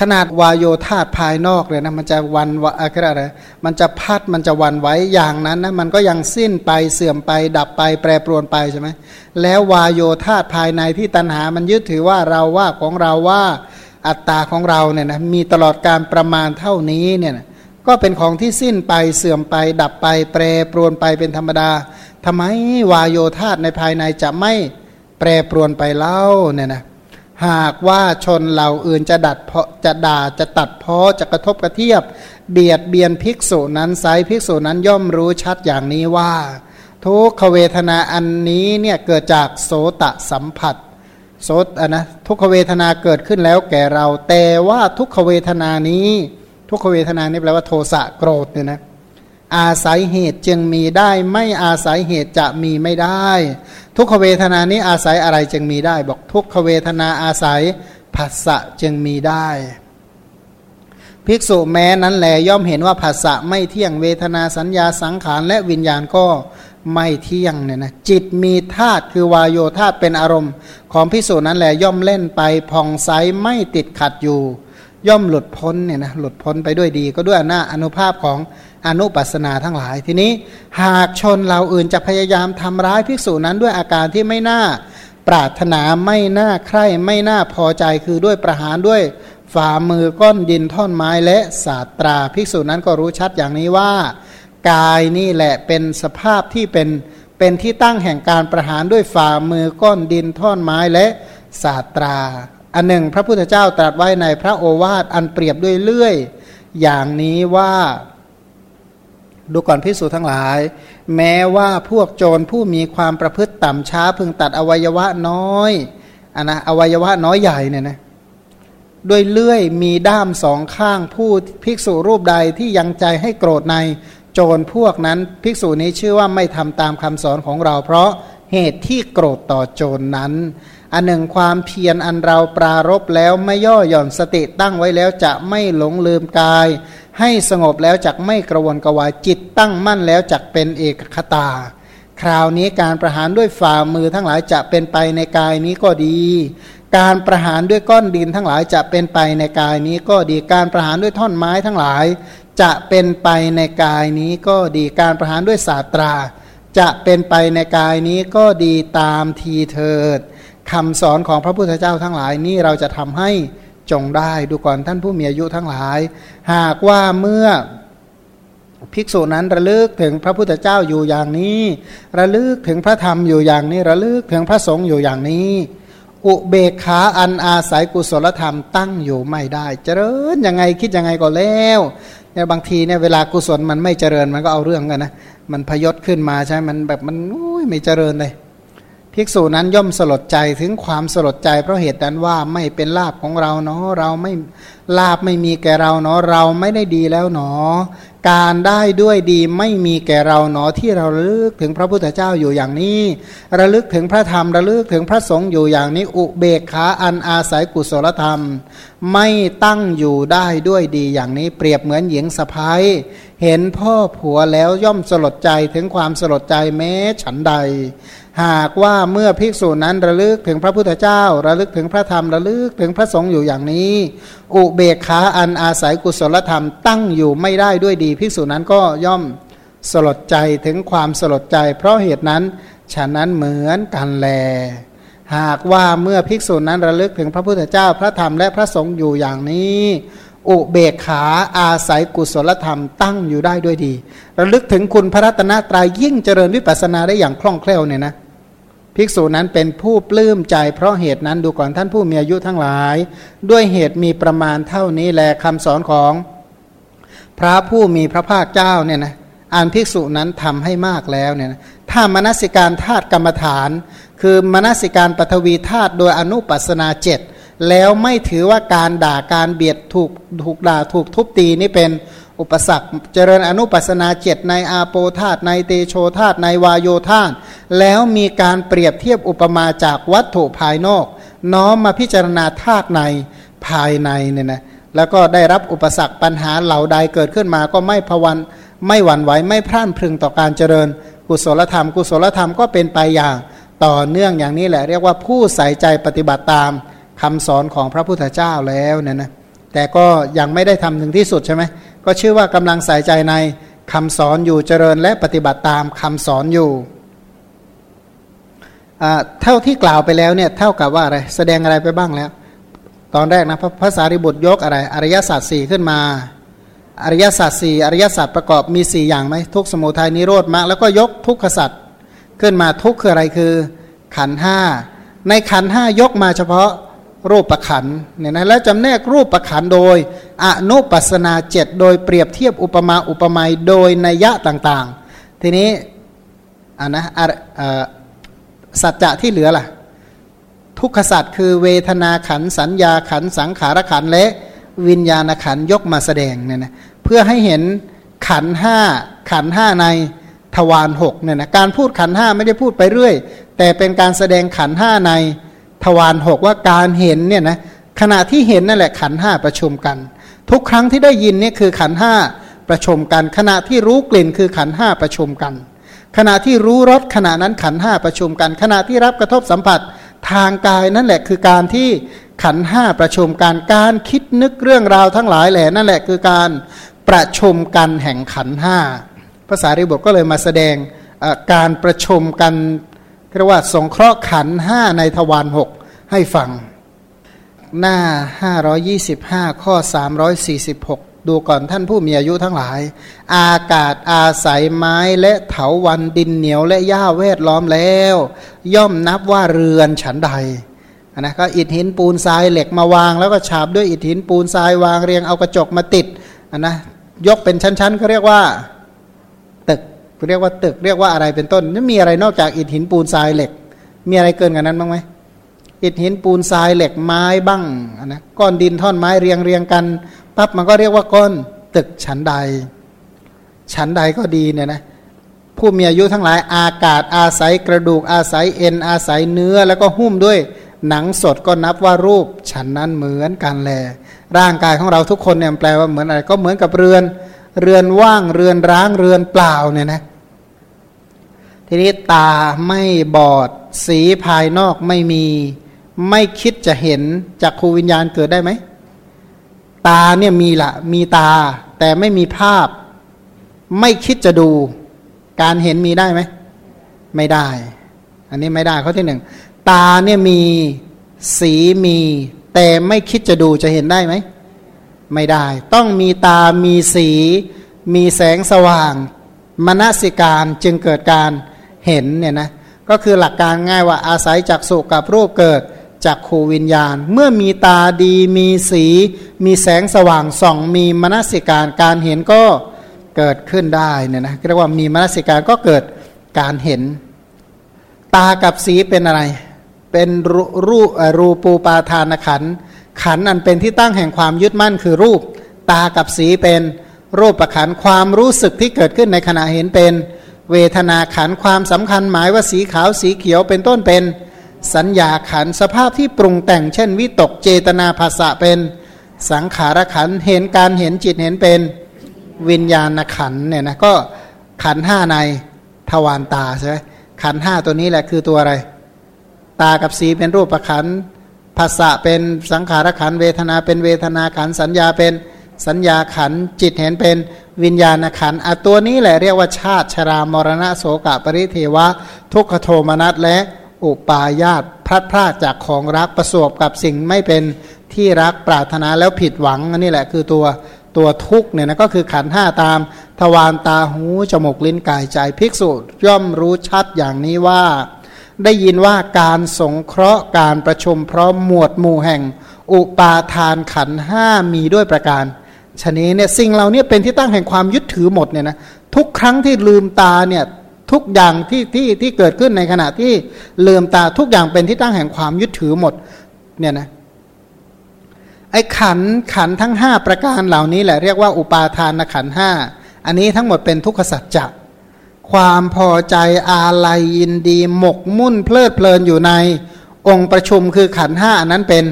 ขนาดวายโยธาภายนอกเลยนะมันจะวันวะอะไรมันจะพัดมันจะวันไว้อย่างนั้นนะมันก็ยังสิ้นไปเสื่อมไป ดับไปแปรปรวนไปใช่ไหมแล้ววายโยธาภายในที่ตัณหามันยึดถือว่าเราว่าของเราว่าอัตตาของเราเนี่ยนะมีตลอดการประมาณเท่านี้เนี่ยนะก็เป็นของที่สิ้นไปเสื่อมไป ดับไป แปรปรวนไปเป็นธรรมดาทำไมวายโยธาในภายในจะไม่แปรปรวนไปเล่าเนี่ยนะ หากว่าชนเหล่าอื่นจะดัดเพาะจะด่าจะตัดเพาะจะกระทบกระเทียบ เบียดเบียนภิกษุนั้นไซภิกษุนั้นย่อมรู้ชัดอย่างนี้ว่า ทุกขเวทนาอันนี้เนี่ยเกิดจากโสตสัมผัสโสตอะนะทุกขเวทนาเกิดขึ้นแล้วแก่เรา แต่ว่าทุกขเวทนานี้ ทุกขเวทนานี่แปลว่าโทสะโกรธเนี่ยนะอาศัยเหตุจึงมีได้ไม่อาศัยเหตุจะมีไม่ได้ ทุกขเวทนานี้อาศัยอะไรจึงมีได้ บอกทุกขเวทนาอาศัยผัสสะจึงมีได้ ภิกษุแม้นั้นแหลย่อมเห็นว่าผัสสะไม่เที่ยงเวทนาสัญญาสังขารและวิญญาณก็ไม่เที่ยงเนี่ยนะจิตมีธาตุคือวายโยธาตุเป็นอารมณ์ ของภิกษุนั้นแหละย่อมเล่นไปผ่องใสไม่ติดขัดอยู่ ย่อมหลุดพ้นเนี่ยนะหลุดพ้นไปด้วยดี ก็ด้วยหน้าอนุภาพของ อนุปัสนาทั้งหลาย ทีนี้หากชนเราอื่นจะพยายามทำร้ายภิกษุนั้นด้วยอาการที่ไม่น่าปรารถนาไม่น่าใคร่ไม่น่าพอใจคือด้วยประหารด้วยฝ่ามือก้อนดินท่อนไม้และศาสตราภิกษุนั้นก็รู้ชัดอย่างนี้ว่า กายนี่แหละเป็นสภาพที่เป็นเป็นที่ตั้งแห่งการประหารด้วยฝ่ามือก้อนดินท่อนไม้และศาสตรา อันหนึ่ง พระพุทธเจ้าตรัสไว้ในพระโอวาทอันเปรียบด้วยเลื่อย อย่างนี้ว่า ดูก่อนพิสูจทั้งหลาย แม้ว่าพวกโจรผู้มีความประพฤติต่ำช้าพึงตัดอวัยวะน้อยอันนะอวัยวะน้อยใหญ่เนี่ยนะด้วยเลื่อยมีด้ามสองข้างผู้ภิกษุรูปใดที่ยังใจให้โกรธในโจรพวกนั้นภิกษุนี้ชื่อว่าไม่ทำตามคำสอนของเรา เพราะเหตุที่โกรธต่อโจรนนั้น อันหนึ่งความเพียรอันเราปรารบแล้วไม่ย่อหย่อนสติตั้งไว้แล้วจะไม่หลงลืมกาย ให้สงบแล้วจักไม่กระวนกระวายจิตตั้งมั่นแล้วจักเป็นเอกคตา คราวนี้การประหารด้วยฝ่ามือทั้งหลายจะเป็นไปในกายนี้ก็ดี การประหารด้วยก้อนดินทั้งหลายจะเป็นไปในกายนี้ก็ดีการประหารด้วยท่อนไม้ทั้งหลาย จะเป็นไปในกายนี้ก็ดีการประหารด้วยศาสตรา จะเป็นไปในกายนี้ก็ดีตามทีเถิด คำสอนของพระพุทธเจ้าทั้งหลายนี่เราจะทำให้จงได้ดูก่อนท่านผู้มีอายุทั้งหลาย หากว่าเมื่อภิกษุนั้นระลึกถึงพระพุทธเจ้าอยู่อย่างนี้ ระลึกถึงพระธรรมอยู่อย่างนี้ ระลึกถึงพระสงฆ์อยู่อย่างนี้ อุเบกขาอันอาศัยกุศลธรรมตั้งอยู่ไม่ได้ เจริญยังไงคิดยังไงก็แล้วเนี่ยบางทีเนี่ยเวลากุศลมันไม่เจริญมันก็เอาเรื่องกันนะมันพยศขึ้นมาใช่มันแบบมันอุ้ยไม่เจริญเลย ภิกษุนั้นย่อมสลดใจถึงความสลดใจ เพราะเหตุนั้นว่าไม่เป็นลาบของเราเนาะเราไม่ลาบไม่มีแก่เราเนาะเราไม่ได้ดีแล้วเนาะการได้ด้วยดีไม่มีแก่เราเนาะที่เราลึกถึงพระพุทธเจ้าอยู่อย่างนี้ ระลึกถึงพระธรรมระลึกถึงพระสงฆ์อยู่อย่างนี้ อุเบกขาอันอาศัยกุศลธรรม ไม่ตั้งอยู่ได้ด้วยดีอย่างนี้เปรียบเหมือนหญิงสะพ้ายเห็นพ่อผัวแล้วย่อมสลดใจถึงความสลดใจแม้ฉันใด หากว่าเมื่อภิกษุนั้นระลึกถึงพระพุทธเจ้า ระลึกถึงพระธรรมระลึกถึงพระสงฆ์อยู่อย่างนี้ อุเบกขาอันอาศัยกุศลธรรมตั้งอยู่ไม่ได้ด้วยดีภิกษุนั้นก็ย่อมสลดใจถึงความสลดใจ เพราะเหตุนั้นฉะนั้นเหมือนกันแล หากว่าเมื่อภิกษุนั้นระลึกถึงพระพุทธเจ้าพระธรรมและพระสงฆ์อยู่อย่างนี้ อุเบกขาอาศัยกุศลธรรมตั้งอยู่ได้ด้วยดีระลึกถึงคุณพระรัตนตรายยิ่งเจริญวิปัสสนาได้อย่างคล่องแคล่วเนี่ยนะภิกษุนั้นเป็นผู้ปลื้มใจเพราะเหตุนั้นดูก่อนท่านผู้มีอายุทั้งหลาย ด้วยเหตุมีประมาณเท่านี้แลคำสอนของ พระผู้มีพระภาคเจ้าเนี่ยนะอันภิกษุนั้นทำให้มากแล้วเนี่ยนะถ้ามนสิการธาตุกรรมฐาน คือมนสิการปฐวีธาตุโดยอนุปัสนาเจ็ด แล้วไม่ถือว่าการด่าการเบียดถูกถูกด่าถูกทุบตีนี่เป็นอุปสรรค เจริญอนุปัสนาเจ็ดในอาโปธาตในเตโชธาตในวายโยธาตแล้วมีการเปรียบเทียบอุปมาจากวัตถุภายนอก น้อมมาพิจารณาธาตุในภายในเนี่ยนะแล้วก็ได้รับอุปสรรคปัญหาเหล่าใดเกิดขึ้นมาก็ไม่พวันไม่หวั่นไหวไม่พร่านพึงต่อการเจริญ กุศลธรรม กุศลธรรมก็เป็นไปอย่างต่อเนื่องอย่างนี้แหละ เรียกว่าผู้ใส่ใจปฏิบัติตาม คำสอนของพระพุทธเจ้าแล้วเนี่ยนะแต่ก็ยังไม่ได้ทำถึงที่สุดใช่ไหมก็ชื่อว่ากำลังใส่ใจในคำสอนอยู่เจริญและปฏิบัติตามคำสอนอยู่เท่าที่กล่าวไปแล้วเนี่ยเท่ากับว่าอะไรแสดงอะไรไปบ้างแล้ว ตอนแรกนะพระภาษาริบุตรยกอะไรอริยสัจสี่ขึ้นมาอริยสัจสี่อริยสัจประกอบมีสี่อย่างไหมทุกสมุทัยนิโรธมรรคแล้วก็ยกทุกขสัจขึ้นมาทุกคืออะไรคือ ขันห้าในขันห้ายกมาเฉพาะ รูปประขันเนี่ยนะแล้วจำแนกรูปประขันโดย อนุปัสนาเจ็ดโดยเปรียบเทียบอุปมาอุปไมยโดยนัยยะต่างๆ ทีนี้อ่านะสัจจะที่เหลือล่ะ ทุกขสัจคือเวทนาขันสัญญาขันสังขารขันและวิญญาณขันยกมาแสดงเนี่ยนะเพื่อให้เห็นขันห้าขันห้าในทวารหกเนี่ยนะการพูดขันห้าไม่ได้พูดไปเรื่อย แต่เป็นการแสดงขันห้าใน ทวารหกว่าการเห็นเนี่ยนะขณะที่เห็นนั่นแหละขันห้าประชุมกัน ทุกครั้งที่ได้ยินนี่คือขันห้าประชุมกัน ขณะที่รู้กลิ่นคือขันห้าประชุมกัน ขณะที่รู้รสขณะนั้นขันห้าประชุมกัน ขณะที่รับกระทบสัมผัสทางกายนั่นแหละคือการที่ขันห้าประชุมกันการคิดนึกเรื่องราวทั้งหลายแหละนั่นแหละคือการประชุมกันแห่งขันห้าภาษาริบทก็เลยมาแสดงการประชุมกัน เรียกว่าสงเคราะห์ขันห้าในทวารหกให้ฟัง หน้า 525 ข้อ 346 ดูก่อนท่านผู้มีอายุทั้งหลาย อากาศอาศัยไม้และเถาวันดินเหนียวและหญ้าเวทล้อมแล้ว ย่อมนับว่าเรือนฉันใดนะก็อิฐหินปูนทรายเหล็กมาวาง แล้วก็ฉาบด้วยอิฐหินปูนทรายวางเรียงเอากระจกมาติดนะยกเป็นชั้นๆก็เรียกว่า เรียกว่าตึกเรียกว่าอะไรเป็นต้นไม่มีอะไรนอกจากอิฐหินปูนทรายเหล็ก มีอะไรเกินกันนั้นบ้างไหมอิฐหินปูนทรายเหล็กไม้บ้างนะก้อนดินท่อนไม้เรียงเรียงกันปั๊บมันก็เรียกว่าก้อนตึกชั้นใด ชั้นใดก็ดีเนี่ยนะผู้มีอายุทั้งหลายอากาศอาศัยกระดูกอาศัยเอ็นอาศัยเนื้อแล้วก็หุ้มด้วยหนังสดก็นับว่ารูปฉันนั้นเหมือนกันแล ร่างกายของเราทุกคนเนี่ยแปลว่าเหมือนอะไรก็เหมือนกับเรือน เรือนว่างเรือนร้างเรือนเปล่าเนี่ยนะ ทีนี้ตาไม่บอด สีภายนอกไม่มี ไม่คิดจะเห็นจากครูวิญญาณเกิดได้ไหม ตาเนี่ยมีละมีตา แต่ไม่มีภาพ ไม่คิดจะดู การเห็นมีได้ไหม ไม่ได้ อันนี้ไม่ได้ข้อที่หนึ่งตาเนี่ยมีสีมี แต่ไม่คิดจะดูจะเห็นได้ไหม ไม่ได้ ต้องมีตามีสี มีแสงสว่างมนสิการจึงเกิดการ เห็นเนี่ยนะก็คือหลักการง่ายว่าอาศัยจากสุกับรูปเกิดจากขูวิญญาณ เมื่อมีตาดีมีสี มีแสงสว่างส่อง มีมนสิการการเห็นก็เกิดขึ้นได้เนี่ยนะเรียกว่ามีมนสิการก็เกิดการเห็น ตากับสีเป็นอะไร เป็นรูปรูปูปาทานขันขันอันเป็นที่ตั้งแห่งความยึดมั่นคือรูป ตากับสีเป็นรูปประขันความรู้สึกที่เกิดขึ้นในขณะเห็นเป็น เวทนาขันความสำคัญหมายว่าสีขาวสีเขียวเป็นต้นเป็นสัญญาขันสภาพที่ปรุงแต่งเช่นวิตกเจตนาภาษะเป็นสังขารขันเห็นการเห็นจิตเห็นเป็นวิญญาณขันเนี่ยนะก็ขันห้าในทวารตาใช่ไหมขันห้าตัวนี้แหละคือตัวอะไร ตากับสีเป็นรูปประขันภาษะเป็นสังขารขันเวทนาเป็นเวทนาขันสัญญาเป็นสัญญาขันจิตเห็นเป็น วิญญาณขันอะตัวนี้แหละเรียกว่าชาติชรามรณะโสกะปริเทวะ ทุกขโทมนัสและอุปาญาตพลัดพรากจากของรักประสบกับสิ่งไม่เป็นที่รักปรารถนาแล้วผิดหวังนี่แหละคือตัวตัวทุกเนี่ยนะก็คือขันห้าตาม ทวารตาหูจมูกลิ้นกายใจภิกษุย่อมรู้ชัดอย่างนี้ว่า ได้ยินว่าการสงเคราะห์การประชุมพร้อมหมวดหมู่แห่ง อุปาทานขันห้ามีด้วยประการ ชนี้เนี่ยสิ่งเหล่านี้เป็นที่ตั้งแห่งความยึดถือหมดเนี่ยนะทุกครั้งที่ลืมตาเนี่ยทุกอย่างที่ที่ที่เกิดขึ้นในขณะที่ลืมตาทุกอย่างเป็นที่ตั้งแห่งความยึดถือหมดเนี่ยนะไอ้ขันขันทั้งห้าประการเหล่านี้แหละเรียกว่าอุปาทานขันห้าอันนี้ทั้งหมดเป็นทุกขสัจจะความพอใจอาลัยยินดี หมกมุ่นเพลิดเพลินอยู่ในองค์ประชุมคือขันห้าอันนั้นเป็น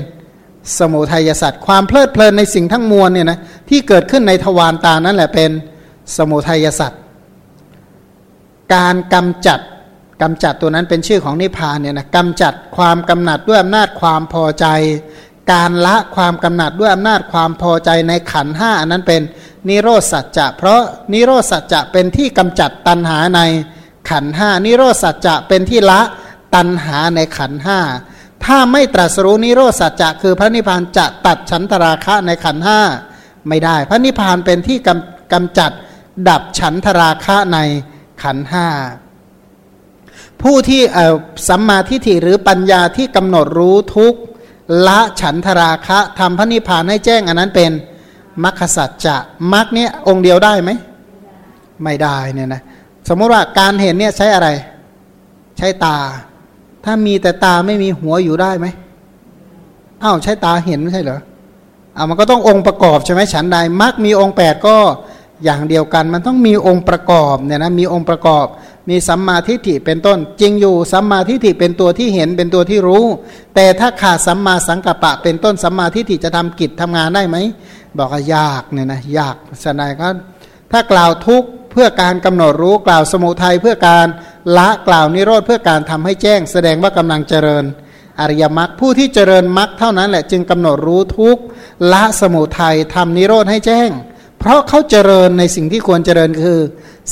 สมุทัยสัตว์ความเพลิดเพลินในสิ่งทั้งมวลเนี่ยนะที่เกิดขึ้นในทวารตานั่นแหละเป็นสมุทัยสัตว์การกำจัดกำจัดตัวนั้นเป็นชื่อของนิพพานเนี่ยนะกำจัดความกำหนัดด้วยอำนาจความพอใจ การละความกำหนัดด้วยอำนาจความพอใจในขันห้าอันนั้นเป็นนิโรธสัจจะ เพราะนิโรธสัจจะเป็นที่กำจัดตัณหาในขันห้านิโรธสัจจะเป็นที่ละตัณหาในขันห้า ถ้าไม่ตรัสรู้นิโรธสัจจะคือพระนิพพานจะตัดฉันทราคะในขันห้าไม่ได้ พระนิพพานเป็นที่กำกำจัดดับฉันทราคะในขันห้าผู้ที่สัมมาทิฏฐิหรือปัญญาที่กำหนดรู้ทุกละฉันทราคะทำพระนิพพานให้แจ้งอันนั้นเป็นมัคคสัจจะมัคเนี้ยองเดียวได้ไหมไม่ได้เนี่ยนะสมมติว่าการเห็นเนี่ยใช้อะไร ใช้ตา ถ้ามีแต่ตาไม่มีหัวอยู่ได้ไหมอ้าวใช้ตาเห็นไม่ใช่เหรอเอามันก็ต้ององค์ประกอบใช่ไหมฉันใดมักมีองค์แปดก็อย่างเดียวกันมันต้องมีองค์ประกอบเนี่ยนะมีองค์ประกอบ มีสัมมาทิฏฐิเป็นต้น จริงอยู่สัมมาทิฏฐิเป็นตัวที่เห็นเป็นตัวที่รู้ แต่ถ้าขาดสัมมาสังกัปปะ เป็นต้นสัมมาทิฏฐิจะทำกิจทำงานได้ไหมบอกว่ายากเนี่ยนะยากฉันใดก็ถ้ากล่าวทุก พื่อการกำหนดรู้กล่าวสมุทัยเพื่อการละกล่าวนิโรธเพื่อการทำให้แจ้ง แสดงว่ากำลังเจริญ อริยมรรคผู้ที่เจริญมรรคเท่านั้นแหละจึงกำหนดรู้ทุกละสมุทัยทำนิโรธให้แจ้ง เพราะเขาเจริญในสิ่งที่ควรเจริญคือ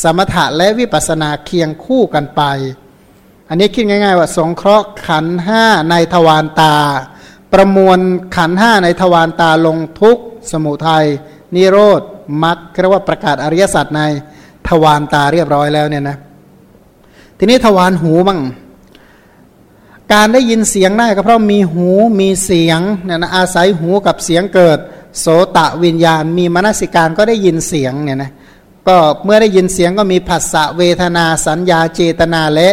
สมถะและวิปัสสนาเคียงคู่กันไป อันนี้คิดง่าย ๆ ว่าสงเคราะห์ขันห้าในทวารตา ประมวลขันห้าในทวารตาลงทุกสมุทัยนิโรธมรรคเรียกว่าประกาศอริยสัจใน ทวารตาเรียบร้อยแล้วเนี่ยนะทีนี้ทวารหูบ้างการได้ยินเสียงได้ก็เพราะมีหูมีเสียงเนี่ยนะอาศัยหูกับเสียงเกิด โสตะวิญญาณ มีมนสิการก็ได้ยินเสียงเนี่ยนะก็เมื่อได้ยินเสียงก็มีผัสสะเวทนาสัญญาเจตนาและ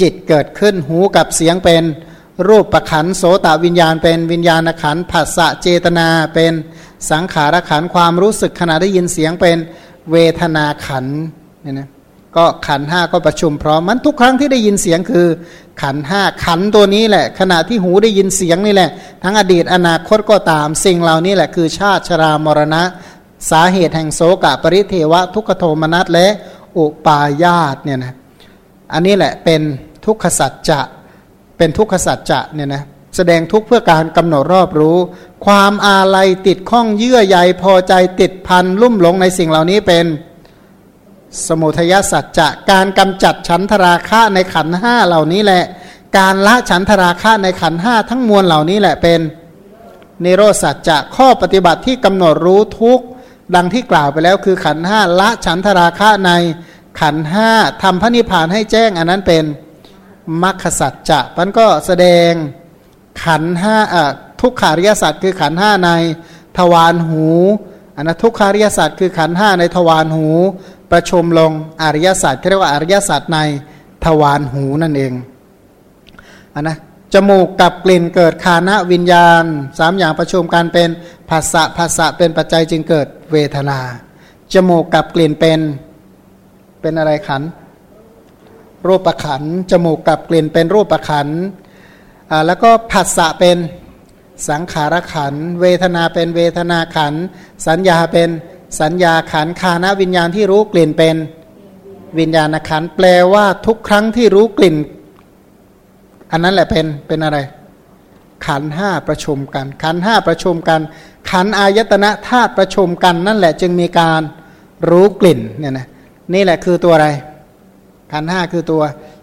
จิตเกิดขึ้นหูกับเสียงเป็นรูปประขันโสตวิญญาณเป็นวิญญาณขันผัสสะเจตนาเป็นสังขารขันความรู้สึกขณะได้ยินเสียงเป็นเวทนาขัน เนี่ยนะก็ขันห้าก็ประชุมพร้อมมันทุกครั้งที่ได้ยินเสียงคือ ขันห้าขันตัวนี้แหละ ขณะที่หูได้ยินเสียงนี่แหละ ทั้งอดีตอนาคตก็ตามสิ่งเหล่านี้แหละคือชาติชรามรณะ สาเหตุแห่งโสกะปริเทวะ ทุกขโทมนัสและอุปาญาตเนี่ยนะอันนี้แหละเป็นทุกขสัจจะเป็นทุกขสัจจะเนี่ยนะแสดงทุกเพื่อการกำหนดรอบรู้ ความอาลัยติดข้องเยื่อใยพอใจติดพันลุ่มหลงในสิ่งเหล่านี้เป็น สมุทยสัจจะการกำจัดฉันทราคะในขันห้าเหล่านี้แหละ การละฉันทราคะในขันห้าทั้งมวลเหล่านี้แหละเป็นนิโรสัจจะข้อปฏิบัติที่กำหนดรู้ทุกดังที่กล่าวไปแล้วคือขันห้าละฉันทราคะในขันห้าทำพระนิพพานให้แจ้งอันนั้นเป็นมรรคสัจจะมันก็แสดงขันห้าทุกขาริยสัจคือขันห้าในทวารหูอันนั้นทุกขาริยสัจคือขันห้าในทวารหู ประชุมลงอริยศาสัจเรียกว่าอริยศาสัจในทวารหูนั่นเองอนนะจมูกกับกลิ่นเกิดคานะวิญญาณสามอย่างประชุมกันเป็นภาษะภาษะเป็นปัจจัยจึงเกิดเวทนา จมูกกับกลิ่นเป็นเป็นอะไรขันรูปประขันจมูกกับกลิ่นเป็นรูปประขันแล้วก็ผัสสะเป็นสังขารขัน เวทนาเป็นเวทนาขัน สัญญาเป็น สัญญาขันคานะวิญญาณที่รู้กลิ่นเป็นวิญญาณขันแปลว่าทุกครั้งที่รู้กลิ่น อันนั้นแหละเป็นเป็นอะไร ขันห้าประชุมกัน ขันห้าประชุมกัน ขันอายตนะธาตุประชุมกัน นั่นแหละจึงมีการรู้กลิ่นเนี่ยนะนี่แหละคือตัวอะไร ขันห้าคือตัว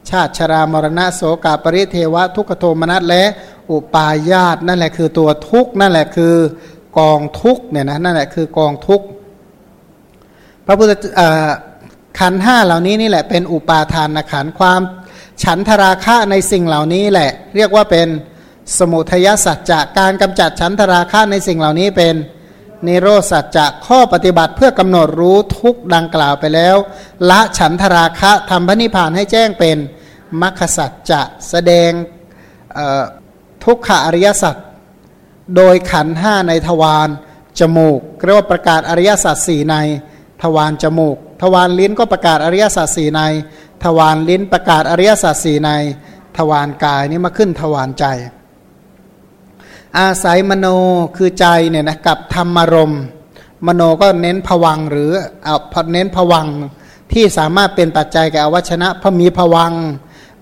ชาติชรามรณะโสกาปริเทวะ ทุกขโทมนัสและอุปาญาตนั่นแหละคือตัวทุกนั่นแหละคือกองทุกเนี่ยนะนั่นแหละคือกองทุก พระพุทธขันห้าเหล่านี้นี่แหละเป็นอุปาทานขันความฉันทราคะในสิ่งเหล่านี้แหละ เรียกว่าเป็นสมุทยสัจจะการกำจัดฉันทราคะในสิ่งเหล่านี้เป็นนิโรสัจจะข้อปฏิบัติเพื่อกำหนดรู้ทุกดังกล่าวไปแล้ว ละฉันทราคะทำพระนิพพานให้แจ้งเป็นมัคสัจจะแสดงทุกขอริยสัจโดยขันห้าในทวารจมูกเรียกว่าประกาศอริยสัจสี่ใน ทวารจมูก ทวารลิ้นก็ประกาศอริยสัจสี่ใน ทวารลิ้นประกาศอริยสัจสี่ใน ทวารกายนี่มาขึ้นทวารใจ อาศัยมโนคือใจเนี่ยนะกับธรรมารมมโนก็เน้นผวังหรือเอาเน้นผวังที่สามารถเป็นปัจจัยแก่อวัชนะพอมีผวัง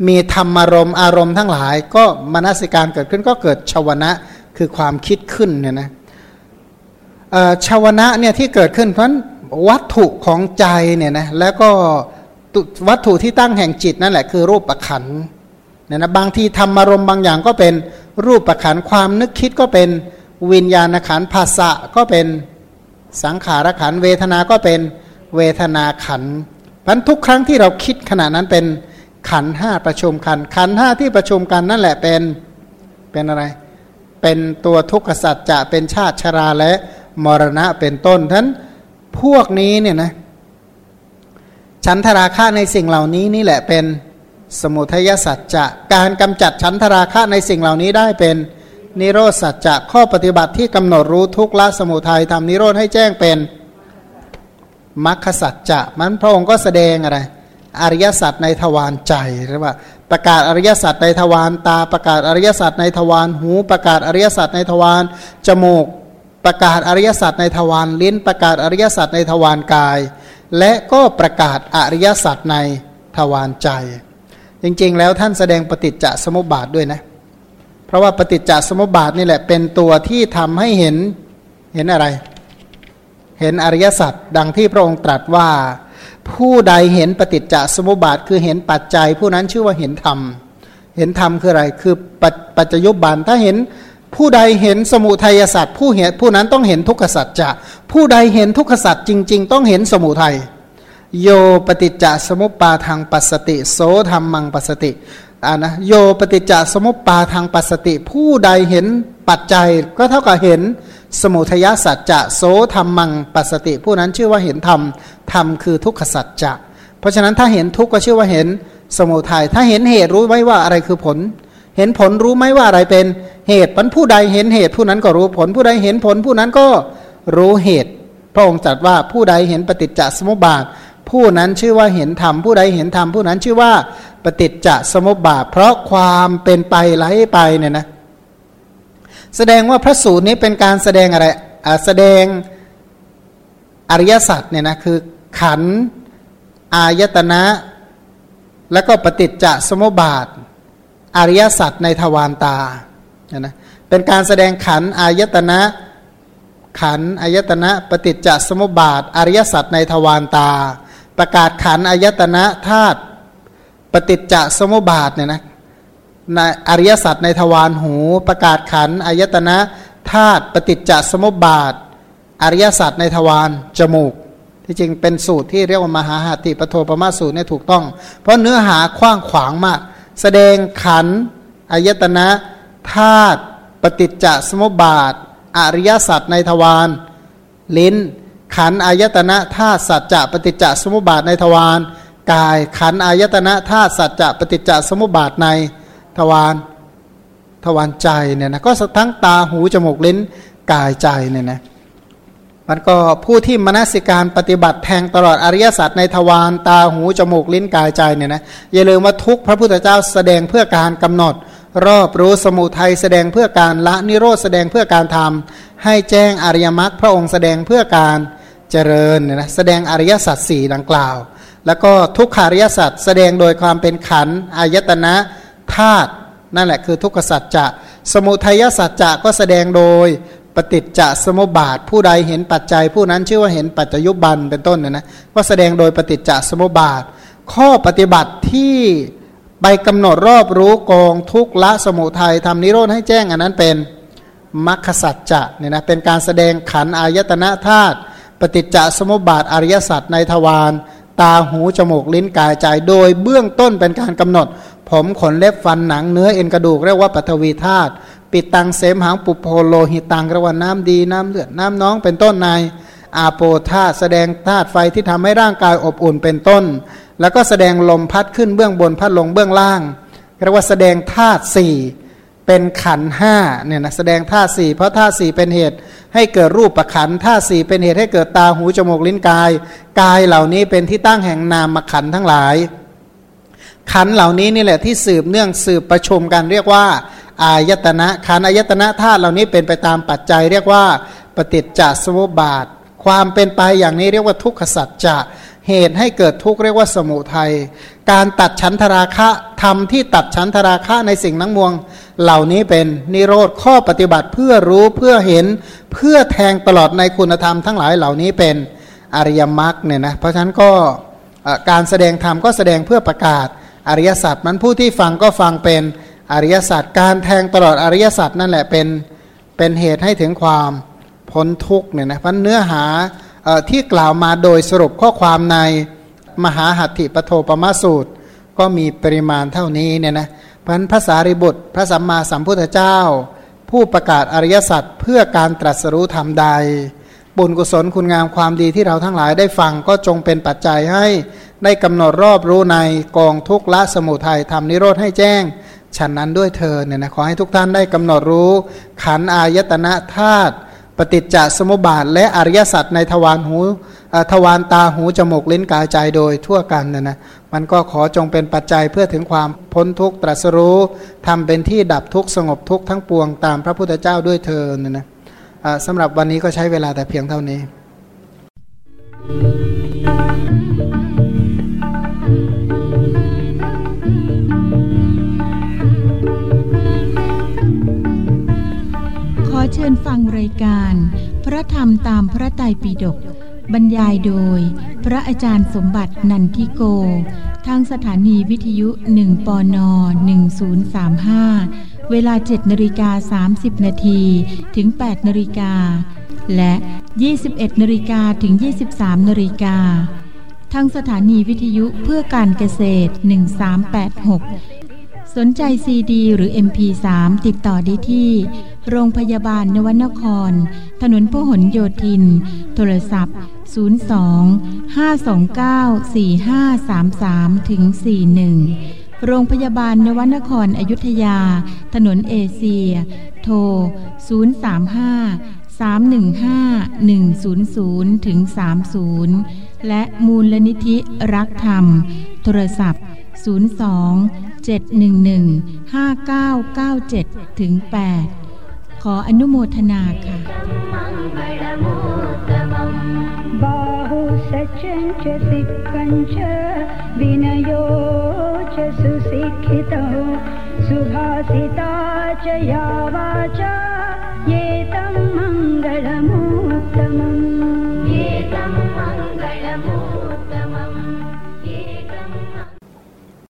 มีธรรมารมอารมณ์ทั้งหลาย ก็มนสิการเกิดขึ้นก็เกิดชวนะคือความคิดขึ้นเนี่ยนะชาวนะเนี่ยที่เกิดขึ้นเพราะ วัตถุของใจเนี่ยนะแล้วก็วัตถุที่ตั้งแห่งจิตนั่นแหละคือรูปประขันเนี่ยนะบางทีธรรมารมบางอย่างก็เป็นรูปประขันความนึกคิดก็เป็นวิญญาณขันภาษะก็เป็นสังขารขันเวทนาก็เป็นเวทนาขันพันทุกครั้งที่เราคิดขณะนั้นเป็นขันห้าประชุมขันขันห้าที่ประชุมกันนั่นแหละเป็นเป็นอะไร เป็นตัวทุกขสัจจะเป็นชาติชราและมรณะเป็นต้นท่าน พวกนี้เนี่ยนะฉันทราคะในสิ่งเหล่านี้นี่แหละเป็นสมุทัยสัจจะการกำจัดฉันทราคะในสิ่งเหล่านี้ได้เป็นนิโรธสัจจะข้อปฏิบัติที่กำหนดรู้ทุกละสมุทัยทำนิโรธให้แจ้งเป็นมรรคสัจจะมันพระองค์ก็แสดงอะไร อริยสัจในทวารใจหรือว่าประกาศอริยสัจในทวารตาประกาศอริยสัจในทวารหู ประกาศอริยสัจในทวารจมูก ประกาศอริยสัจในทวารลิ้น ประกาศอริยสัจในทวารกาย และก็ประกาศอริยสัจในทวารใจ จริงๆ แล้วท่านแสดงปฏิจจสมุปบาทด้วยนะ เพราะว่าปฏิจจสมุปบาทนี่แหละเป็นตัวที่ทำให้เห็นเห็นอะไร เห็นอริยสัจดังที่พระองค์ตรัสว่า ผู้ใดเห็นปฏิจจสมุปบาทคือเห็นปัจจัย ผู้นั้นชื่อว่าเห็นธรรม เห็นธรรมคืออะไร คือปัจจยุบันถ้าเห็น ผู้ใดเห็นสมุทัยสัจผู้เห็นผู้นั้นต้องเห็นทุกขสัจจะผู้ใดเห็นทุกขสัจจริง ๆ ต้องเห็นสมุทัยโยปฏิจจสมุปปาทางปัสสติโสธรรมังปัสสติอ่านะโยปฏิจจสมุปปาทางปัสสติ ผู้ใดเห็นปัจจัยก็เท่ากับเห็นสมุทยสัจจะโสธรรมังปัสสติ ผู้นั้นชื่อว่าเห็นธรรมธรรมคือทุกขสัจจะ เพราะฉะนั้นถ้าเห็นทุกข์ก็ชื่อว่าเห็นสมุทัยถ้าเห็นเหตุรู้ไหมว่าอะไรคือผล เห็นผลรู้ไหมว่าอะไรเป็น เหตุปันผู้ใดเห็นเหตุผู้นั้นก็รู้ผล ผู้ใดเห็นผลผู้นั้นก็รู้เหตุ พระองค์ตรัสว่าผู้ใดเห็นปฏิจจสมุปบาท ผู้นั้นชื่อว่าเห็นธรรมผู้ใดเห็นธรรมผู้นั้นชื่อว่าปฏิจจสมุปบาท เพราะความเป็นไปไหลไปเนี่ยนะแสดงว่าพระสูตรนี้เป็นการแสดงอะไรแสดงอริยสัจเนี่ยนะคือขันอายตนะ แล้วก็ปฏิจจสมุปบาท อริยสัจในทวารตา นี่ยนะเป็นการแสดงขันอายตนะขันอายตนะปฏิจจสมุปบาท อริยสัจในทวารตา ประกาศขันอายตนะธาตุปฏิจจสมุปบาทเนี่ยนะในอริยสัจในทวารหู ประกาศขันอายตนะธาตุปฏิจจสมุปบาท อริยสัจในทวารจมูก ที่จริงเป็นสูตรที่เรียกว่ามหาหาติปโทปมาสูตรเนี่ยถูกต้อง เพราะเนื้อหากว้างขวางมาก แสดงขันอายตนะ ธาตุปฏิจจสมุปบาท อริยสัจในทวารลิ้น ขันอายตนะธาตุสัจจะปฏิจจสมุปบาทในทวารกายขันอายตนะธาตุสัจจะปฏิจจสมุปบาทในทวารทวารใจเนี่ยนะก็ทั้งตาหูจมูกลิ้นกายใจเนี่ยนะมันก็ผู้ที่มนสิการปฏิบัติแทงตลอดอริยสัจในทวารตาหูจมูกลิ้นกายใจเนี่ยนะอย่าลืมว่าทุกพระพุทธเจ้าแสดงเพื่อการกำหนด รอบรู้สมุทัยแสดงเพื่อการละนิโรธแสดงเพื่อการทำให้แจ้งอริยมรรคพระองค์แสดงเพื่อการเจริญเนี่ยนะแสดงอริยสัจสี่ดังกล่าว แล้วก็ทุกขาริยสัจแสดงโดยความเป็นขันอายตนะธาตุนั่นแหละคือทุกขสัจจะ สมุทัยสัจจะก็แสดงโดยปฏิจจสมุปบาท ผู้ใดเห็นปัจจัย ผู้นั้นชื่อว่าเห็นปัจจยุบันเป็นต้นนะนะก็แสดงโดยปฏิจจสมุปบาท ข้อปฏิบัติที่ ใบกำหนดรอบรู้กองทุกละสมุทัยทำนิโรธให้แจ้งอันนั้นเป็นมัคคสัจจะเนี่ยนะเป็นการแสดงขันอายตนะธาตุปฏิจจสมุปบาทอริยสัจในทวารตาหูจมูกลิ้นกายใจโดยเบื้องต้นเป็นการกำหนด ผมขนเล็บฟันหนังเนื้อเอ็นกระดูกเรียกว่าปัทวีธาตุปิดตังเสมหางปุโพโลหิตังรียกว่าน้ำดีน้ำเลือดน้ำน้องเป็นต้นในอาโปธาตุแสดงธาตุไฟที่ทำให้ร่างกายอบอุ่นเป็นต้น แล้วก็แสดงลมพัดขึ้นเบื้องบนพัดลงเบื้องล่างเรียกว่าแสดงธาตุสี่เป็นขันห้าเนี่ยนะแสดงธาตุสี่เพราะธาตุสี่เป็นเหตุให้เกิดรูปประขันธาตุสี่เป็นเหตุให้เกิดตาหูจมูกลิ้นกาย กายเหล่านี้เป็นที่ตั้งแห่งนามขันทั้งหลาย ขันเหล่านี้นี่แหละที่สืบเนื่องสืบประชุมกันเรียกว่าอายตนะขันอายตนะธาตุเหล่านี้เป็นไปตามปัจจัย เรียกว่าปฏิจจสมุปบาท ความเป็นไปอย่างนี้เรียกว่าทุกขสัจจะ เหตุให้เกิดทุกข์เรียกว่าสมุทัย การตัดชั้นทราคะทำที่ตัดชั้นทราคะในสิ่งนั้งมวง เหล่านี้เป็นนิโรธข้อปฏิบัติเพื่อรู้เพื่อเห็นเพื่อแทงตลอดในคุณธรรมทั้งหลายเหล่านี้เป็นอริยมรรคเนี่ยนะเพราะฉะนั้นก็การแสดงธรรมก็แสดงเพื่อประกาศอริยสัจมันผู้ที่ฟังก็ฟังเป็นอริยสัจการแทงตลอดอริยสัจนั่นแหละเป็นเป็นเหตุให้ถึงความพ้นทุกเนี่ยนะเพราะเนื้อหา ที่กล่าวมาโดยสรุปข้อความในมหาหัตถิปโทปมาสูตร ก็มีปริมาณเท่านี้เนี่ยนะพันภาษาริบุตรพระสัมมาสัมพุทธเจ้า ผู้ประกาศอริยสัจเพื่อการตรัสรู้ธรรมใด บุญกุศลคุณงามความดีที่เราทั้งหลายได้ฟังก็จงเป็นปัจจัยให้ได้กำหนดรอบรู้ในกองทุกละสมุทัยทำนิโรธให้แจ้งฉันนั้นด้วยเธอเนี่ยนะขอให้ทุกท่านได้กำหนดรู้ขันอายตนะธาตุ ปฏิจจสมุปบาท และอริยสัจในทวารหูทวารตาหูจมูกลิ้นกายใจโดยทั่วกันนะนะมันก็ขอจงเป็นปัจจัยเพื่อถึงความพ้นทุกข์ตรัสรู้ทำเป็นที่ดับทุกข์สงบทุกข์ทั้งปวงตามพระพุทธเจ้าด้วยเธอนะนะสำหรับวันนี้ก็ใช้เวลาแต่เพียงเท่านี้ อเชิญฟังรายการ พระธรรมตามพระไตรปิฎกบรรยายโดย พระอาจารย์สมบัตินันทิโก ทางสถานีวิทยุ 1ปน1035 เวลา7นาฬิกา30 นาทีถึง 8นาฬิกา และ 21นาฬิกาถึง 23นาฬิกาทางสถานีวิทยุเพื่อการเกษตร 1386 สนใจซีดี หรือ MP3 ติดต่อได้ที่ โรงพยาบาลนวนคร ถนนพหลโยธิน โทรศัพท์ 02 529 4533ถึง41 โรงพยาบาลนวนครอยุธยา ถนนเอเชีย โทร 035 315 100ถึง30 และมูลนิธิรักธรรม โทรศัพท์ 02-711-5997ถึง8ขออนุโมทนาค่ะ बाहु सचं च सिक्खं च विनयो च सुशिक्षितौ सुभाषिता च या वाचा ये तं मङ्गलमुत्तमम्